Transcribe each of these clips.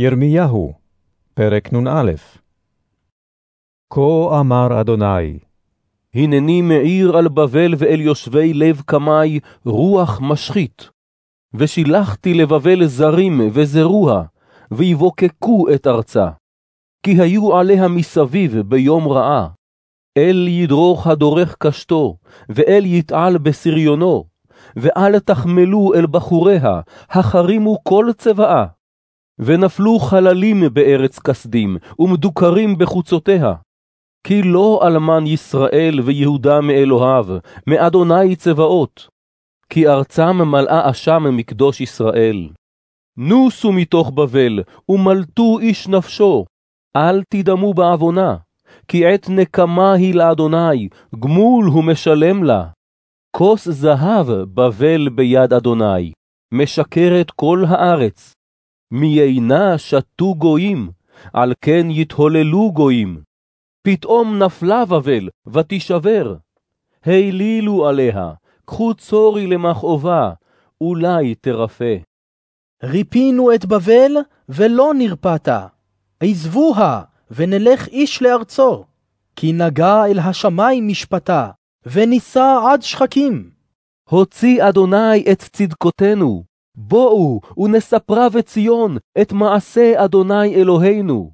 ירמיהו, פרק נ"א כה אמר אדוני, הנני מאיר על בבל ואל יושבי לב קמי רוח משחית. ושילחתי לבבל זרים וזרוה, ויבוקקו את ארצה. כי היו עליה מסביב ביום רעה. אל ידרוך הדורך קשתו, ואל יתעל בסריונו, ואל תחמלו אל בחוריה, החרימו כל צבאה. ונפלו חללים בארץ כסדים, ומדוכרים בחוצותיה. כי לא אלמן ישראל ויהודה מאלוהיו, מאדוני צבאות. כי ארצם מלאה אשם מקדוש ישראל. נוסו מתוך בבל, ומלטו איש נפשו, אל תדמו בעוונה, כי עת נקמה היא לאדוני, גמול הוא משלם לה. כוס זהב בבל ביד אדוני, משקרת כל הארץ. מיינה שתו גויים, על כן יתהוללו גויים. פתאום נפלה בבל, ותישבר. העלילו עליה, קחו צורי למכאובה, אולי תרפא. ריפינו את בבל, ולא נרפאת. עזבוה, ונלך איש לארצו. כי נגע אל השמיים משפטה, ונישא עד שחקים. הוציא אדוני את צדקותינו, בואו ונספרה בציון את מעשה אדוני אלוהינו.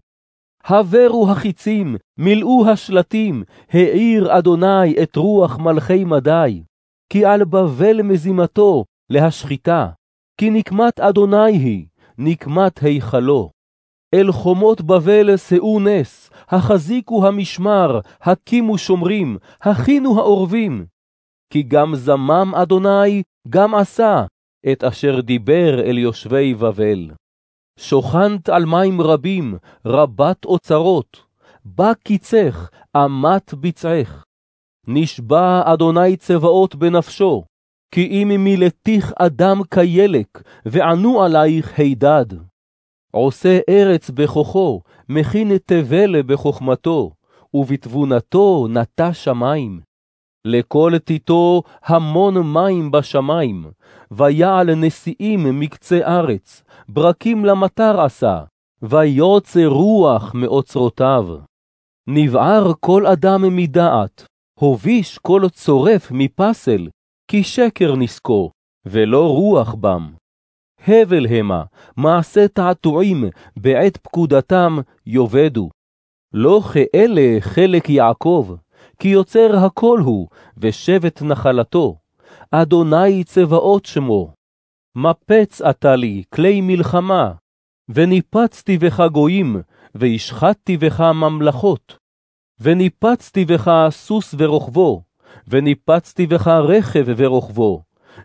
הברו החיצים, מילאו השלטים, האיר אדוני את רוח מלכי מדי. כי על בבל מזימתו להשחיתה, כי נקמת אדוני היא, נקמת היכלו. אל חומות בבל שאו נס, החזיקו המשמר, הקימו שומרים, הכינו העורבים. כי גם זמם אדוני, גם עשה, את אשר דיבר אל יושבי בבל. שוכנת על מים רבים, רבת אוצרות, בא קיצך, אמת ביצעך. נשבע אדוני צבאות בנפשו, כי אם מילתיך אדם כילק, וענו עלייך הידד. עושה ארץ בכוחו, מכין תבל בחוכמתו, ובתבונתו נטע שמים. לכל תיתו המון מים בשמים, ויעל נשיאים מקצה ארץ, ברקים למטר עשה, ויוצא רוח מאוצרותיו. נבער כל אדם מדעת, הוביש כל צורף מפסל, כי שקר נסקו, ולא רוח בם. הבל המה, מעשה תעתועים, בעת פקודתם יאבדו. לא כאלה חלק יעקב, כי יוצר הכל הוא, ושבט נחלתו. אדוני צבאות שמו. מפץ אתה לי כלי מלחמה, וניפצתי בך גויים, והשחטתי בך ממלכות. וניפצתי בך סוס ורוכבו, וניפצתי בך רכב ורוכבו,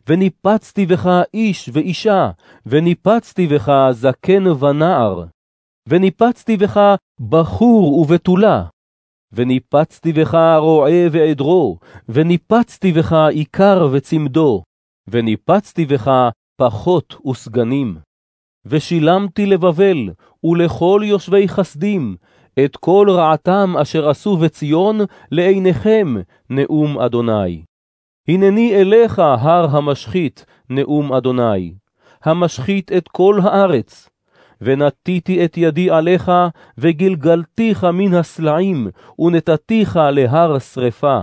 וניפצתי בך איש ואישה, וניפצתי בך זקן ונער, וניפצתי בך בחור ובתולה, וניפצתי בך רועה ועדרו, וניפצתי בך עיקר וצמדו, וניפצתי בך פחות וסגנים. ושילמתי לבבל ולכל יושבי חסדים את כל רעתם אשר עשו בציון לעיניכם, נאום אדוני. הנני אליך הר המשחית, נאום אדוני, המשחית את כל הארץ, ונתתי את ידי עליך, וגלגלתיך מן הסלעים, ונתתיך להר שרפה.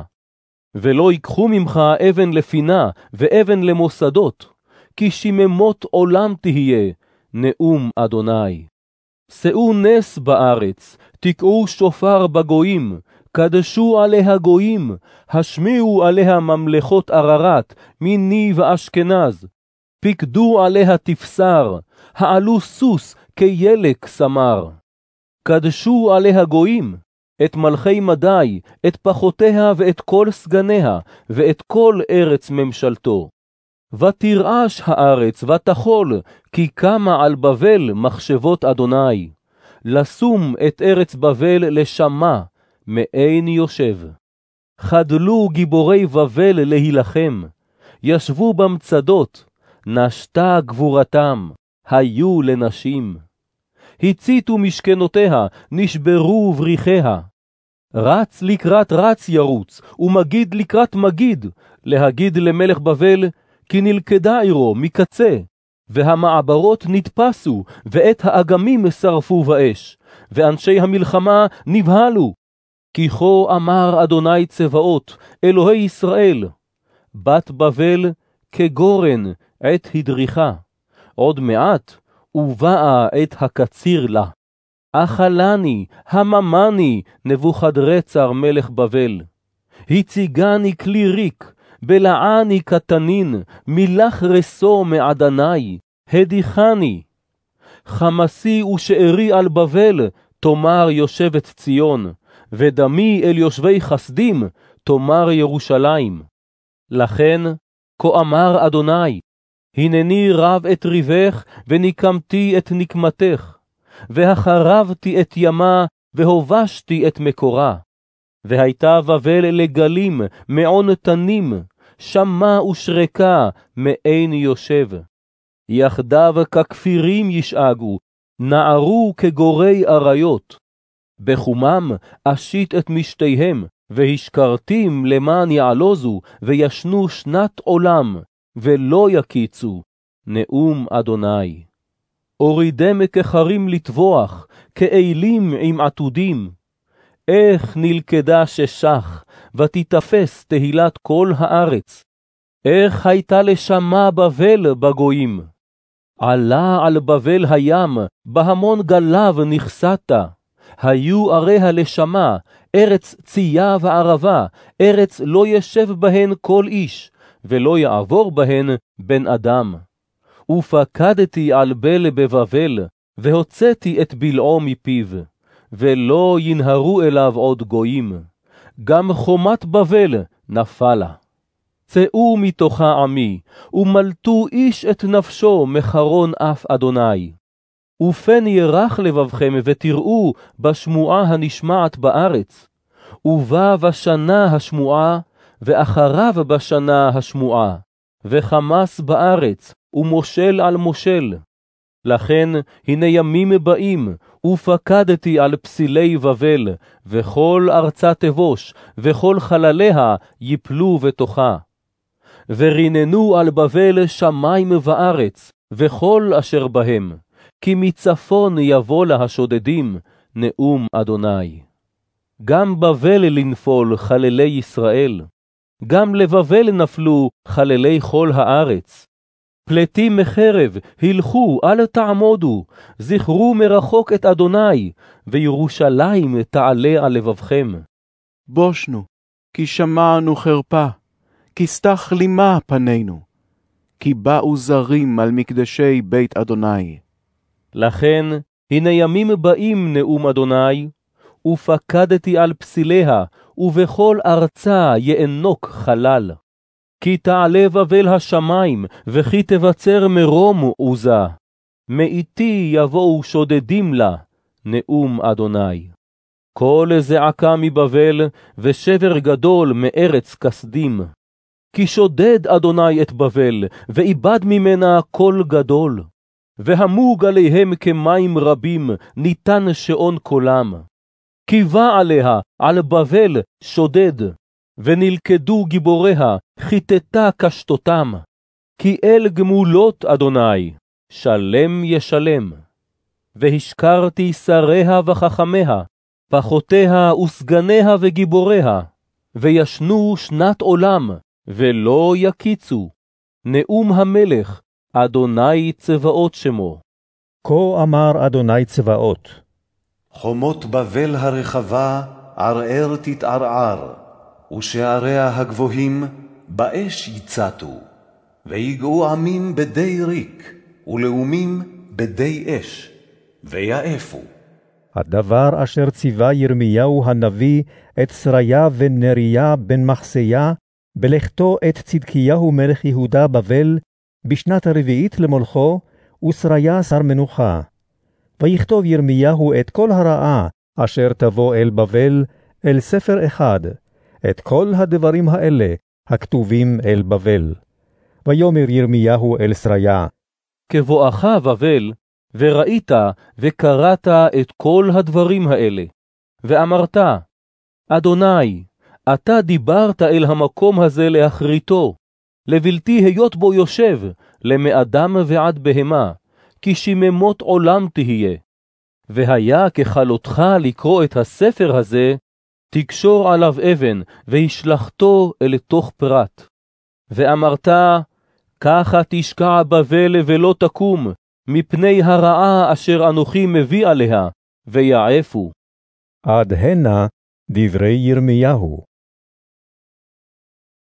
ולא ייקחו ממך אבן לפינה, ואבן למוסדות, כי שיממות עולם תהיה, נאום אדוני. שאו נס בארץ, תקעו שופר בגויים, קדשו עליה גויים, השמיעו עליה ממלכות עררת, מיני ואשכנז. פיקדו עליה תפסר, העלו סוס כילק סמר. קדשו עליה גויים, את מלכי מדי, את פחותיה ואת כל סגניה, ואת כל ארץ ממשלתו. ותרעש הארץ ותחול, כי קמה על בבל מחשבות אדוני. לשום את ארץ בבל לשמה, מעין יושב. חדלו גיבורי בבל להילחם, ישבו במצדות, נשתה גבורתם, היו לנשים. הציתו משכנותיה, נשברו בריחיה. רץ לקראת רץ ירוץ, ומגיד לקראת מגיד, להגיד למלך בבל, כי נלכדה עירו מקצה, והמעברות נתפסו, ואת האגמים שרפו באש, ואנשי המלחמה נבהלו. כי כה אמר אדוני צבאות, אלוהי ישראל, בת בבל כגורן עת הדריכה, עוד מעט ובאה עת הקציר לה. אכלני, הממני, נבוכדרצר מלך בבל. הציגני כלי ריק, בלעני קטנין, מילך רסו מעדני, הדיחני. חמסי ושארי על בבל, תאמר יושבת ציון, ודמי אל יושבי חסדים, תאמר ירושלים. לכן, כה אמר אדוני, הנני רב את ריבך, וניקמתי את נקמתך, והחרבתי את ימה, והובשתי את מקורה. והייתה בבל לגלים, מעון תנים, שמה ושרקה, מעין יושב. יחדיו ככפירים ישאגו, נערו כגורי אריות. בחומם אשית את משתיהם, והשכרתים למען יעלוזו, וישנו שנת עולם, ולא יקיצו, נאום אדוני. אורידם כחרים לטבוח, כאלים עם עתודים. איך נלכדה ששח, ותיתפס תהילת כל הארץ. איך הייתה לשמה בבל בגויים. עלה על בבל הים, בהמון גליו נכסת. היו עריה לשמה, ארץ צייה וערבה, ארץ לא ישב בהן כל איש, ולא יעבור בהן בן אדם. ופקדתי על בל בבבל, והוצאתי את בלעו מפיו, ולא ינהרו אליו עוד גויים. גם חומת בבל נפלה. צאו מתוכה עמי, ומלטו איש את נפשו מחרון אף אדוני. ופן ירח לבבכם ותראו בשמועה הנשמעת בארץ. ובא בשנה השמועה, ואחריו בשנה השמועה, וחמס בארץ, ומושל על מושל. לכן הנה ימים באים, ופקדתי על פסילי בבל, וכל ארצה תבוש, וכל חלליה יפלו בתוכה. וריננו על בבל שמים וארץ, וכל אשר בהם, כי מצפון יבוא לה השודדים, נאום אדוני. גם בבל לנפול חללי ישראל, גם לבבל נפלו חללי כל הארץ. פלטים מחרב, הלכו, אל תעמודו, זכרו מרחוק את אדוני, וירושלים תעלה על לבבכם. בושנו, כי שמענו חרפה, כי סתח לימה פנינו, כי באו זרים על מקדשי בית אדוני. לכן, הנה ימים באים נאום אדוני, ופקדתי על פסיליה, ובכל ארצה יאנוק חלל. כי תעלה בבל השמים, וכי תבצר מרום עוזה. מאיתי יבואו שודדים לה, נאום אדוני. קול זעקה מבבל, ושבר גדול מארץ כסדים. כי שודד אדוני את בבל, ואיבד ממנה קול גדול. והמוג עליהם כמים רבים, ניתן שעון קולם. קיווה עליה, על בבל, שודד, ונלכדו גיבוריה, חיטטה קשתותם. כי אל גמולות אדוני, שלם ישלם. והשכרתי שריה וחכמיה, פחותיה וסגניה וגיבוריה, וישנו שנת עולם, ולא יקיצו. נאום המלך, אדוני צבאות שמו. כה אמר אדוני צבאות, חומות בבל הרחבה ערער תתערער, ושעריה הגבוהים באש יצתו, ויגעו עמים בדי ריק, ולאומים בדי אש, ויעפו. הדבר אשר ציווה ירמיהו הנביא את שריה ונריה בן מחסיה, בלכתו את צדקיהו מלך יהודה בבל, בשנת הרביעית למולכו, ושריה שר מנוחה. ויכתוב ירמיהו את כל הרעה אשר תבוא אל בבל, אל ספר אחד, את כל הדברים האלה הכתובים אל בבל. ויאמר ירמיהו אל שריה, כבואך בבל, וראית וקראת את כל הדברים האלה, ואמרת, אדוני, אתה דיברת אל המקום הזה להכריתו, לבלתי היות בו יושב, למאדם ועד בהמה, כי שיממות עולם תהיה. והיה ככלותך לקרוא את הספר הזה, תקשור עליו אבן, והשלכתו אל תוך פרת. ואמרת, ככה תשקע בבל ולא תקום, מפני הרעה אשר אנוכי מביא עליה, ויעפו. עד הנה דברי ירמיהו.